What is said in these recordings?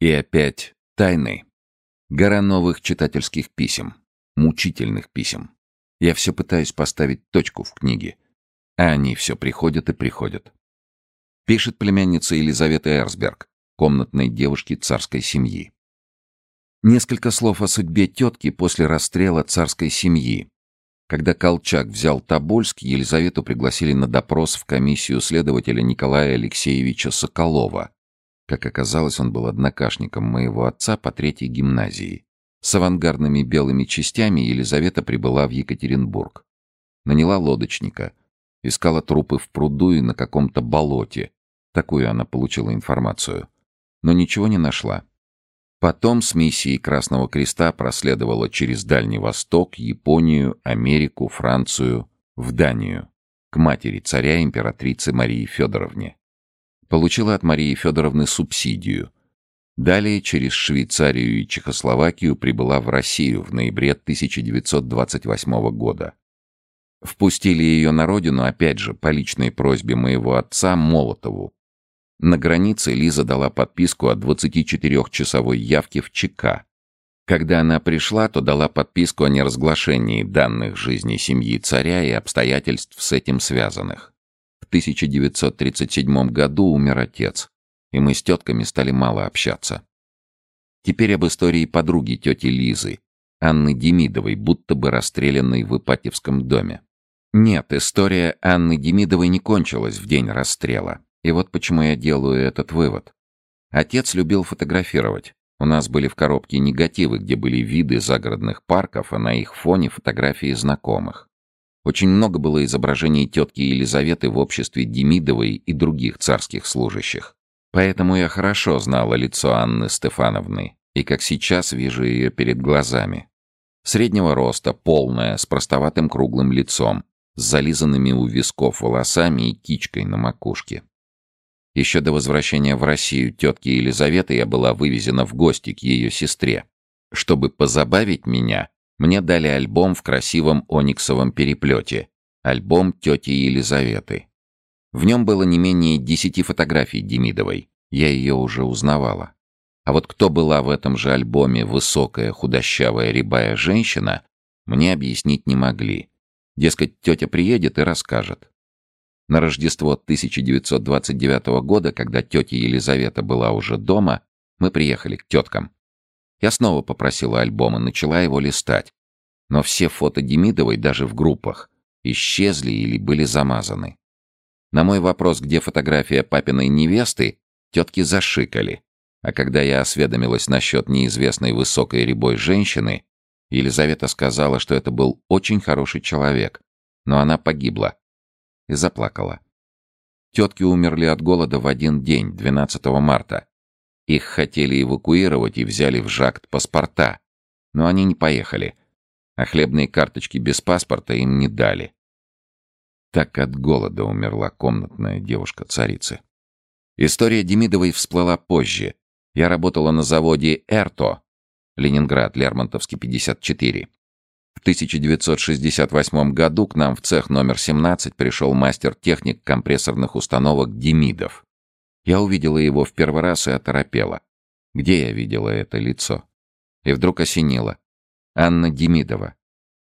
И опять тайны. Гора новых читательских писем. Мучительных писем. Я все пытаюсь поставить точку в книге. А они все приходят и приходят. Пишет племянница Елизавета Эрсберг, комнатной девушки царской семьи. Несколько слов о судьбе тетки после расстрела царской семьи. Когда Колчак взял Тобольск, Елизавету пригласили на допрос в комиссию следователя Николая Алексеевича Соколова. Как оказалось, он был однокашником моего отца по третьей гимназии. С авангардными белыми частями Елизавета прибыла в Екатеринбург. Наняла лодочника. Искала трупы в пруду и на каком-то болоте. Такую она получила информацию. Но ничего не нашла. Потом с миссией Красного Креста проследовала через Дальний Восток, Японию, Америку, Францию, в Данию, к матери царя императрицы Марии Федоровне. Получила от Марии Федоровны субсидию. Далее через Швейцарию и Чехословакию прибыла в Россию в ноябре 1928 года. Впустили ее на родину, опять же, по личной просьбе моего отца Молотову, на границе Лиза дала подписку о 24-часовой явке в ЧК. Когда она пришла, то дала подписку о неразглашении данных жизни семьи царя и обстоятельств с этим связанных. В 1937 году умер отец, и мы с тетками стали мало общаться. Теперь об истории подруги тети Лизы, Анны Демидовой, будто бы расстрелянной в Ипатьевском доме. Нет, история Анны Демидовой не кончилась в день расстрела. И вот почему я делаю этот вывод. Отец любил фотографировать. У нас были в коробке негативы, где были виды загородных парков, а на их фоне фотографии знакомых. Очень много было изображений тетки Елизаветы в обществе Демидовой и других царских служащих. Поэтому я хорошо знала лицо Анны Стефановны, и как сейчас вижу ее перед глазами. Среднего роста, полная, с простоватым круглым лицом, с зализанными у висков волосами и кичкой на макушке. Еще до возвращения в Россию тетки Елизаветы я была вывезена в гости к ее сестре. Чтобы позабавить меня, мне дали альбом в красивом ониксовом переплете. Альбом тети Елизаветы. В нем было не менее десяти фотографий Демидовой. Я ее уже узнавала. А вот кто была в этом же альбоме высокая, худощавая, рябая женщина, мне объяснить не могли. Дескать, тетя приедет и расскажет. На Рождество 1929 года, когда тетя Елизавета была уже дома, мы приехали к теткам. Я снова попросила альбом и начала его листать. Но все фото Демидовой, даже в группах, исчезли или были замазаны. На мой вопрос, где фотография папиной невесты, тетки зашикали. А когда я осведомилась насчет неизвестной высокой рябой женщины, Елизавета сказала, что это был очень хороший человек, но она погибла, и заплакала. Тетки умерли от голода в один день, 12 марта. Их хотели эвакуировать и взяли в жакт паспорта, но они не поехали, а хлебные карточки без паспорта им не дали. Так от голода умерла комнатная девушка царицы. История Демидовой всплыла позже. Я работала на заводе «Эрто», Ленинград, Лермонтовский, 54. В 1968 году к нам в цех номер 17 пришел мастер-техник компрессорных установок Демидов. Я увидела его в первый раз и оторопела. Где я видела это лицо? И вдруг осенило. Анна Демидова.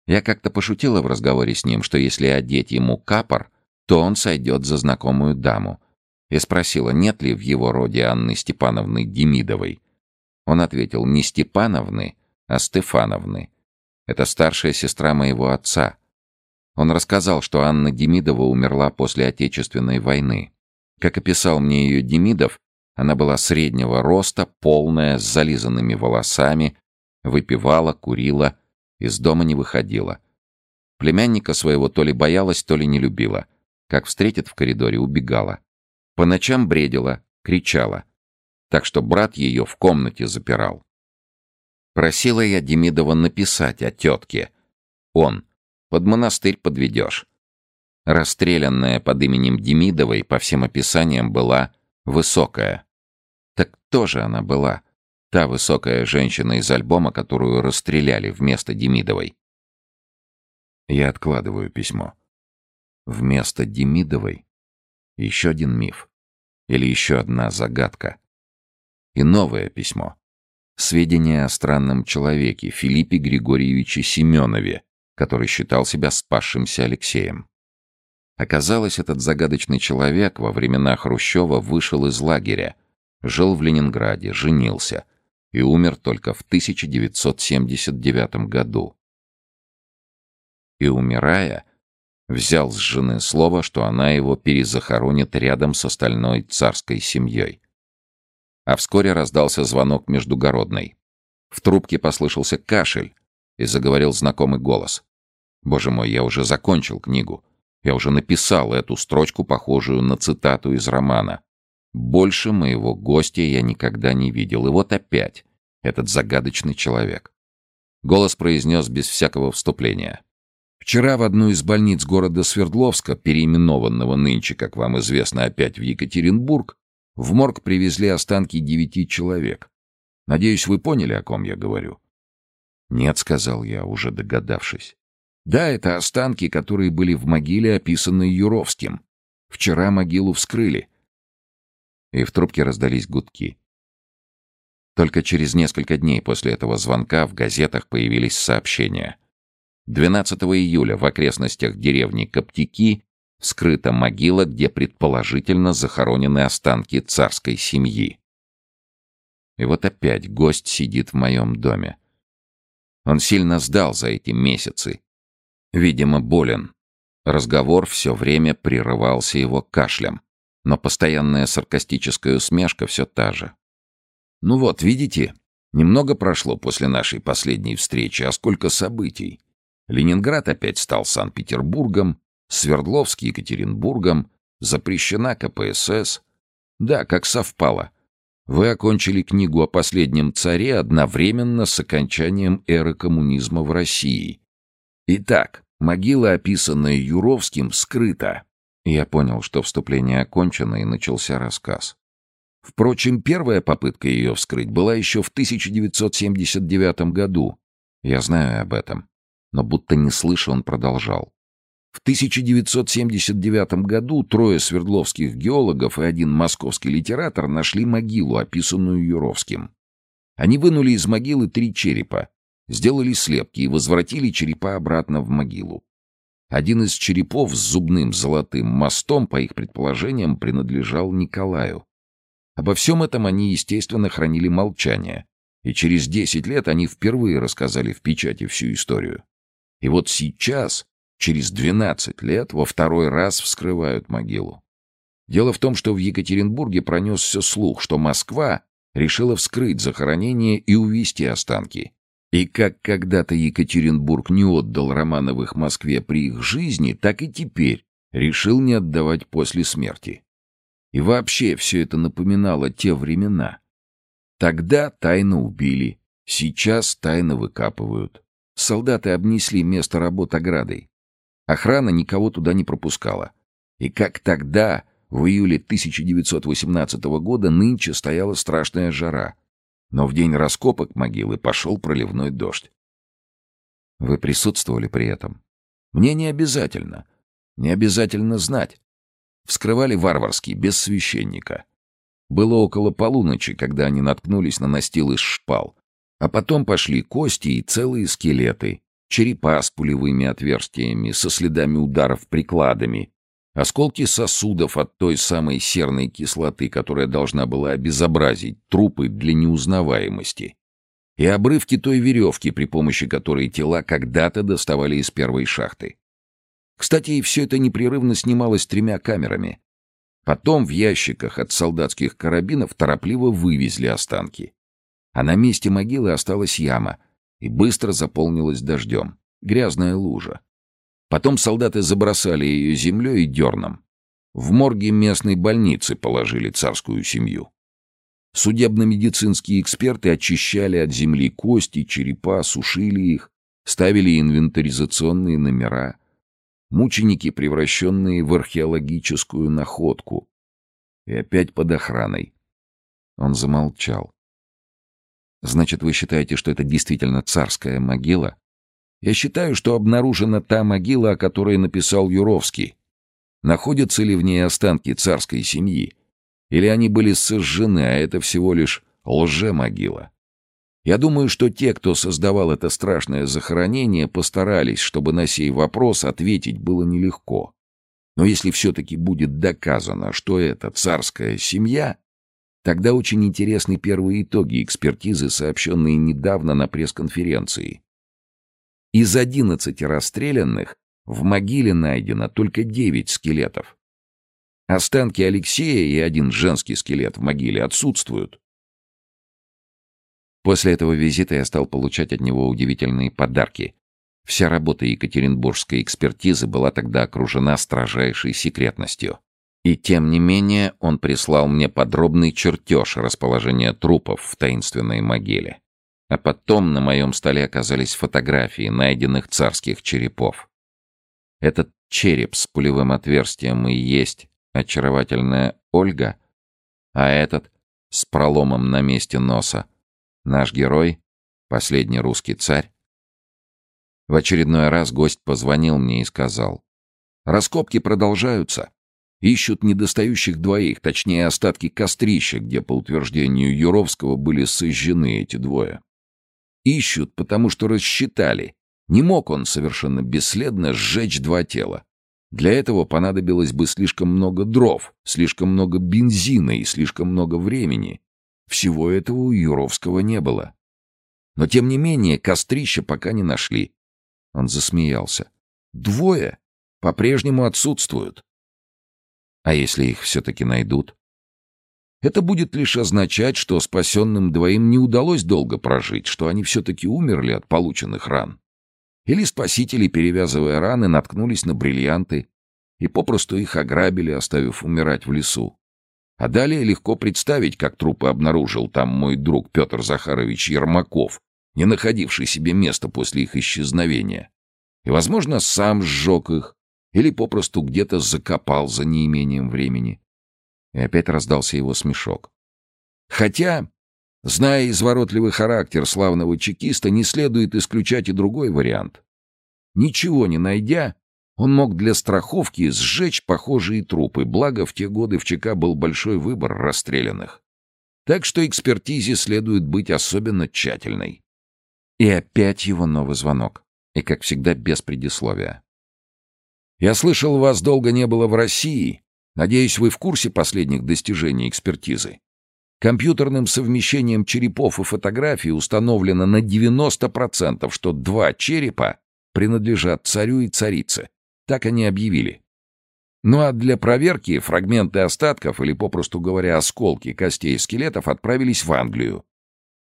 Я как-то пошутила в разговоре с ним, что если одеть ему капор, то он сойдет за знакомую даму. И спросила, нет ли в его роде Анны Степановны Демидовой. Он ответил, не Степановны, а Стефановны. Это старшая сестра моего отца. Он рассказал, что Анна Демидова умерла после Отечественной войны. Как описал мне ее Демидов, она была среднего роста, полная, с зализанными волосами, выпивала, курила, из дома не выходила. Племянника своего то ли боялась, то ли не любила. Как встретит в коридоре, убегала. По ночам бредила, кричала. Так что брат ее в комнате запирал. Просила я Демидова написать о тетке. Он. Под монастырь подведешь. Расстрелянная под именем Демидовой по всем описаниям была высокая. Так кто же она была? Та высокая женщина из альбома, которую расстреляли вместо Демидовой. Я откладываю письмо. Вместо Демидовой еще один миф. Или еще одна загадка. И новое письмо. Сведения о странном человеке Филиппе Григорьевиче Семенове, который считал себя спасшимся Алексеем. Оказалось, этот загадочный человек во времена Хрущева вышел из лагеря, жил в Ленинграде, женился и умер только в 1979 году. И умирая, взял с жены слово, что она его перезахоронит рядом с остальной царской семьей. А вскоре раздался звонок междугородный. В трубке послышался кашель, и заговорил знакомый голос. «Боже мой, я уже закончил книгу. Я уже написал эту строчку, похожую на цитату из романа. Больше моего гостя я никогда не видел. И вот опять этот загадочный человек. Голос произнес без всякого вступления. Вчера в одну из больниц города Свердловска, переименованного нынче, как вам известно, опять в Екатеринбург, в морг привезли останки девяти человек. Надеюсь, вы поняли, о ком я говорю? Нет, сказал я, уже догадавшись. Да, это останки, которые были в могиле, описанной Юровским. Вчера могилу вскрыли. И в трубке раздались гудки. Только через несколько дней после этого звонка в газетах появились сообщения. 12 июля в окрестностях деревни Коптики скрыта могила, где предположительно захоронены останки царской семьи. И вот опять гость сидит в моем доме. Он сильно сдал за эти месяцы, Видимо, болен. Разговор все время прерывался его кашлем, но постоянная саркастическая усмешка все та же. «Ну вот, видите, немного прошло после нашей последней встречи, а сколько событий. Ленинград опять стал Санкт-Петербургом, Свердловск — Екатеринбургом, запрещена КПСС. Да, как совпало. Вы окончили книгу о последнем царе одновременно с окончанием эры коммунизма в России. Итак, Могила, описанная Юровским, скрыта. Я понял, что вступление окончено, и начался рассказ. Впрочем, первая попытка ее вскрыть была еще в 1979 году. Я знаю об этом. Но будто не слыша, он продолжал. В 1979 году трое свердловских геологов и один московский литератор нашли могилу, описанную Юровским. Они вынули из могилы три черепа, Сделали слепки и возвратили черепа обратно в могилу. Один из черепов с зубным золотым мостом, по их предположениям, принадлежал Николаю. Обо всем этом они, естественно, хранили молчание, и через десять лет они впервые рассказали в печати всю историю. И вот сейчас, через двенадцать лет, во второй раз вскрывают могилу. Дело в том, что в Екатеринбурге пронесся слух, что Москва решила вскрыть захоронение и увезти останки, и как когда-то Екатеринбург не отдал Романовых Москве при их жизни, так и теперь решил не отдавать после смерти. И вообще все это напоминало те времена. Тогда тайно убили, сейчас тайно выкапывают. Солдаты обнесли место работ оградой. Охрана никого туда не пропускала. И как тогда, в июле 1918 года, нынче стояла страшная жара — но в день раскопок могилы пошел проливной дождь. Вы присутствовали при этом? Мне не обязательно. Не обязательно знать. Вскрывали варварски, без священника. Было около полуночи, когда они наткнулись на настил из шпал. А потом пошли кости и целые скелеты, черепа с пулевыми отверстиями, со следами ударов прикладами, Осколки сосудов от той самой серной кислоты, которая должна была обезобразить трупы для неузнаваемости. И обрывки той веревки, при помощи которой тела когда-то доставали из первой шахты. Кстати, и все это непрерывно снималось тремя камерами. Потом в ящиках от солдатских карабинов торопливо вывезли останки. А на месте могилы осталась яма и быстро заполнилась дождем. Грязная лужа. Потом солдаты забросали ее землей и дерном. В морге местной больницы положили царскую семью. Судебно-медицинские эксперты очищали от земли кости, черепа, сушили их, ставили инвентаризационные номера. Мученики, превращенные в археологическую находку. И опять под охраной. Он замолчал. «Значит, вы считаете, что это действительно царская могила?» Я считаю, что обнаружена та могила, о которой написал Юровский. Находятся ли в ней останки царской семьи? Или они были сожжены, а это всего лишь Лже-могила. Я думаю, что те, кто создавал это страшное захоронение, постарались, чтобы на сей вопрос ответить было нелегко. Но если все-таки будет доказано, что это царская семья, тогда очень интересны первые итоги экспертизы, сообщенные недавно на пресс-конференции. Из одиннадцати расстрелянных в могиле найдено только девять скелетов. Останки Алексея и один женский скелет в могиле отсутствуют. После этого визита я стал получать от него удивительные подарки. Вся работа екатеринбургской экспертизы была тогда окружена строжайшей секретностью. И тем не менее он прислал мне подробный чертеж расположения трупов в таинственной могиле. А потом на моем столе оказались фотографии найденных царских черепов. Этот череп с пулевым отверстием и есть очаровательная Ольга, а этот с проломом на месте носа — Наш герой — последний русский царь. В очередной раз гость позвонил мне и сказал. «Раскопки продолжаются. Ищут недостающих двоих, точнее остатки кострища, где, по утверждению Юровского, были сожжены эти двое. Ищут, потому что рассчитали. Не мог он совершенно бесследно сжечь два тела. Для этого понадобилось бы слишком много дров, слишком много бензина и слишком много времени. Всего этого у Юровского не было. Но, тем не менее, кострища пока не нашли. Он засмеялся. Двое по-прежнему отсутствуют. А если их все-таки найдут? Это будет лишь означать, что спасенным двоим не удалось долго прожить, что они все-таки умерли от полученных ран. Или спасители, перевязывая раны, наткнулись на бриллианты и попросту их ограбили, оставив умирать в лесу. А далее легко представить, как трупы обнаружил там мой друг Петр Захарович Ермаков, не находивший себе места после их исчезновения. И, возможно, сам сжег их или попросту где-то закопал за неимением времени. И опять раздался его смешок. Хотя, зная изворотливый характер славного чекиста, не следует исключать и другой вариант. Ничего не найдя, он мог для страховки сжечь похожие трупы, благо в те годы в ЧК был большой выбор расстрелянных. Так что экспертизе следует быть особенно тщательной. И опять его новый звонок. И, как всегда, без предисловия. «Я слышал, вас долго не было в России. Надеюсь, вы в курсе последних достижений экспертизы. Компьютерным совмещением черепов и фотографий установлено на 90%, что два черепа принадлежат царю и царице. Так они объявили. Ну а для проверки фрагменты остатков, или, попросту говоря, осколки костей скелетов отправились в Англию.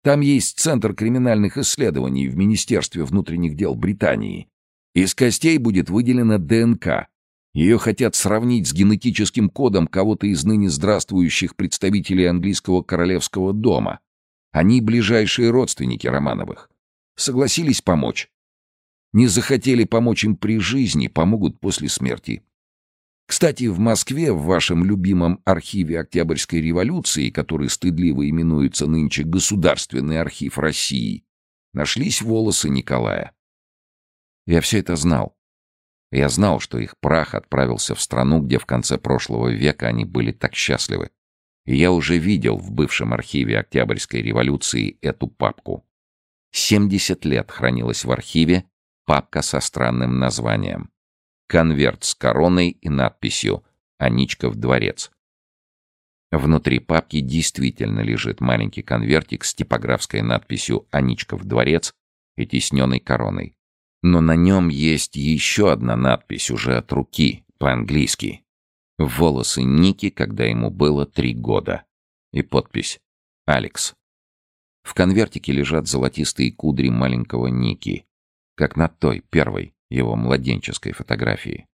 Там есть Центр криминальных исследований в Министерстве внутренних дел Британии. Из костей будет выделена ДНК. Ее хотят сравнить с генетическим кодом кого-то из ныне здравствующих представителей английского королевского дома. Они ближайшие родственники Романовых. Согласились помочь. Не захотели помочь им при жизни, помогут после смерти. Кстати, в Москве, в вашем любимом архиве Октябрьской революции, который стыдливо именуется нынче Государственный архив России, нашлись волосы Николая. Я все это знал. Я знал, что их прах отправился в страну, где в конце прошлого века они были так счастливы. И я уже видел в бывшем архиве Октябрьской революции эту папку. 70 лет хранилась в архиве папка со странным названием. Конверт с короной и надписью «Аничков дворец». Внутри папки действительно лежит маленький конвертик с типографской надписью «Аничков дворец» и тисненной короной. Но на нем есть еще одна надпись уже от руки, по-английски. Волосы Ники, когда ему было три года. И подпись «Алекс». В конвертике лежат золотистые кудри маленького Ники, как на той, первой, его младенческой фотографии.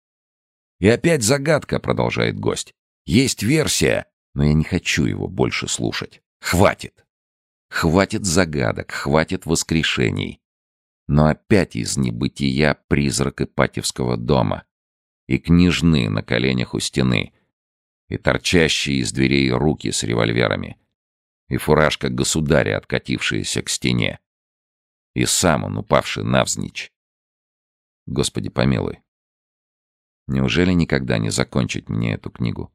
«И опять загадка», — продолжает гость. «Есть версия, но я не хочу его больше слушать. Хватит! Хватит загадок, хватит воскрешений. Но опять из небытия призрак Ипатьевского дома. И княжны на коленях у стены. И торчащие из дверей руки с револьверами. И фуражка государя, откатившаяся к стене. И сам он, упавший навзничь. Господи помилуй. Неужели никогда не закончить мне эту книгу?